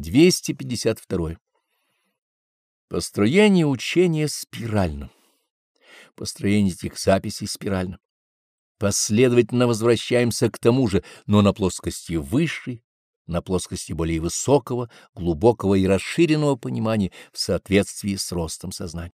252. Построение учения спирально. Построение этих записей спирально. Последовательно возвращаемся к тому же, но на плоскости высшей, на плоскости более высокого, глубокого и расширенного понимания в соответствии с ростом сознания.